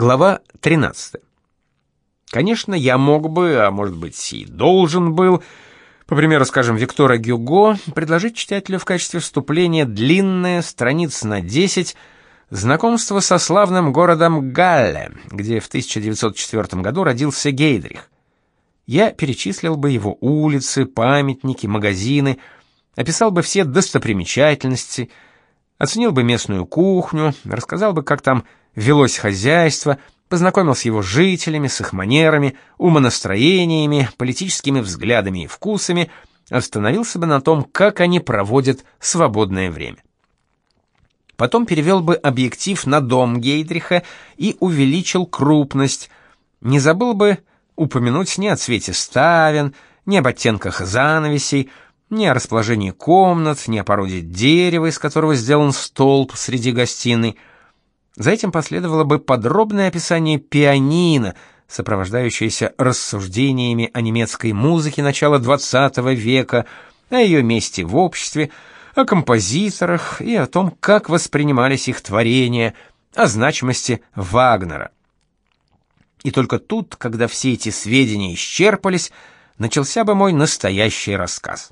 Глава 13. Конечно, я мог бы, а может быть и должен был, по примеру, скажем, Виктора Гюго, предложить читателю в качестве вступления длинное, страниц на 10, знакомство со славным городом Галле, где в 1904 году родился Гейдрих. Я перечислил бы его улицы, памятники, магазины, описал бы все достопримечательности, оценил бы местную кухню, рассказал бы, как там велось хозяйство, познакомил с его жителями, с их манерами, умонастроениями, политическими взглядами и вкусами, остановился бы на том, как они проводят свободное время. Потом перевел бы объектив на дом Гейдриха и увеличил крупность, не забыл бы упомянуть ни о цвете ставен, ни об оттенках занавесей, ни о расположении комнат, ни о породе дерева, из которого сделан столб среди гостиной – за этим последовало бы подробное описание пианино, сопровождающееся рассуждениями о немецкой музыке начала XX века, о ее месте в обществе, о композиторах и о том, как воспринимались их творения, о значимости Вагнера. И только тут, когда все эти сведения исчерпались, начался бы мой настоящий рассказ.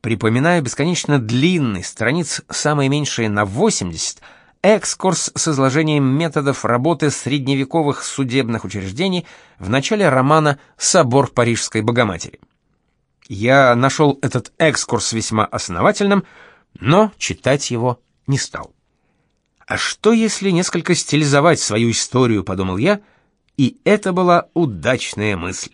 Припоминаю бесконечно длинный, страниц самые меньшие на 80, экскурс с изложением методов работы средневековых судебных учреждений в начале романа «Собор Парижской Богоматери». Я нашел этот экскурс весьма основательным, но читать его не стал. А что если несколько стилизовать свою историю, подумал я, и это была удачная мысль.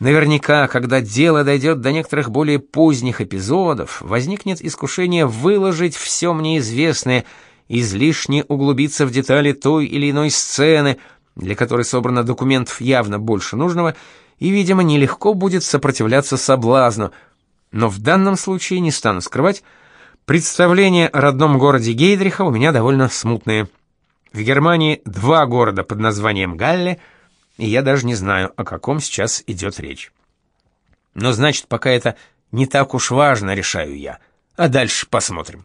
Наверняка, когда дело дойдет до некоторых более поздних эпизодов, возникнет искушение выложить все мне известное – излишне углубиться в детали той или иной сцены, для которой собрано документов явно больше нужного, и, видимо, нелегко будет сопротивляться соблазну. Но в данном случае, не стану скрывать, представление о родном городе Гейдриха у меня довольно смутное. В Германии два города под названием Галле, и я даже не знаю, о каком сейчас идет речь. Но значит, пока это не так уж важно, решаю я. А дальше посмотрим.